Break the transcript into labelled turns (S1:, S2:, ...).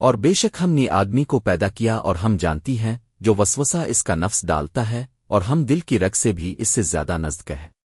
S1: اور بے شک ہم نے آدمی کو پیدا کیا اور ہم جانتی ہیں، جو وسوسہ اس کا نفس ڈالتا ہے اور ہم دل کی رگ سے بھی اس سے زیادہ نزدک ہے